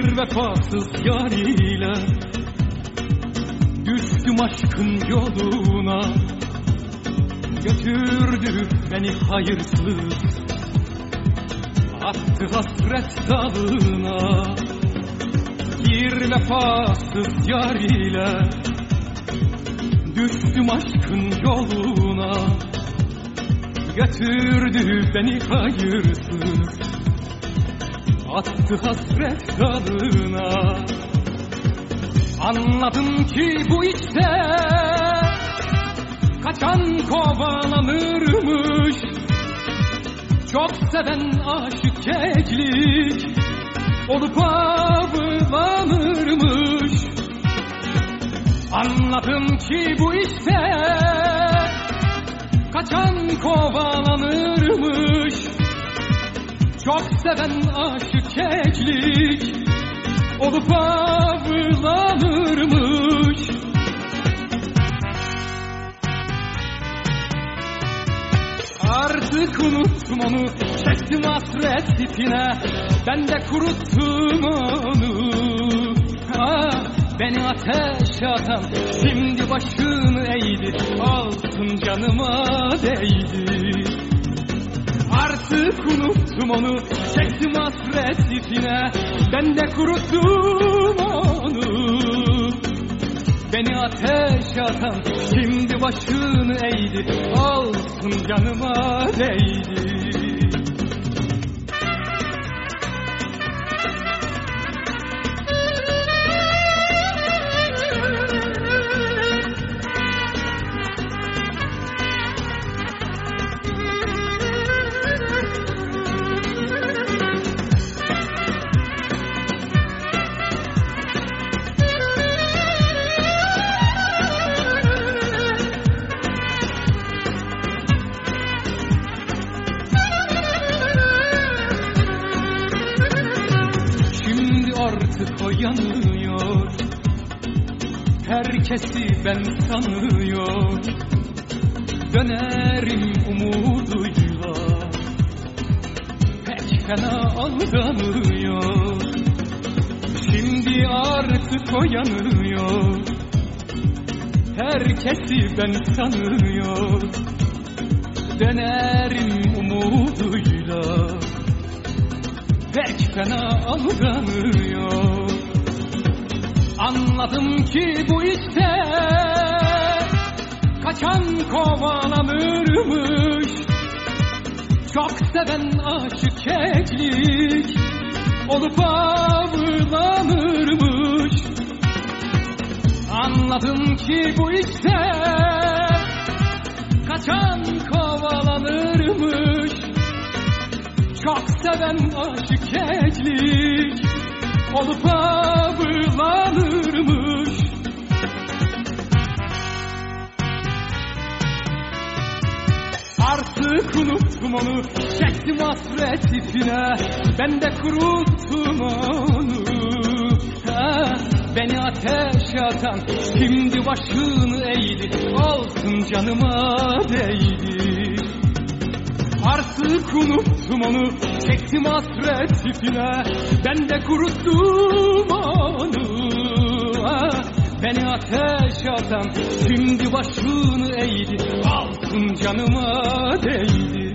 Bir vefasız yar ile Düştüm aşkın yoluna. Götürdü beni hayırsız Attı hasret dalına. Bir vefasız yar ile Düştüm aşkın yoluna. Götürdü beni hayırsız Attı hasret dalına Anladım ki bu işte Kaçan kovalanırmış Çok seven aşık keklik Olup avlanırmış. Anladım ki bu işte Kaçan kovalanırmış Çok seven aşık keklik Olup avlanırmış. Artık unuttum onu Çektim hasret ipine Ben de kuruttum onu. Ah, Beni ateşe atan Şimdi başını eğdi. Altın canıma değdi Artık unuttum onu Çektim hasret ipine Ben de kuruttum onu. Beni ateşe atan Şimdi başını eğdi. Altın canıma değdi yanıyor. Herkesi ben sanıyor Dönerim umuduyla Pek fena aldanıyor. Şimdi artık o yanıyor. Herkesi ben sanıyor Dönerim umuduyla pek fena aldanıyor Anladım ki bu işte Kaçan kovalanırmış Çok seven aşık keklik Olup avlanırmış. Anladım ki bu işte Kaçan kovalanırmış çok seven aşık keklik Olup avlanırmış Artık unuttum onu Çektim hasret ipine. Ben de kuruttum onu. Beni ateşe atan Şimdi başını eğdi. Altın canıma değdi Artık unuttum onu Çektim hasret ipine. Ben de kuruttum onu. Beni ateşe atan Şimdi başını eğdi. Altın canıma değdi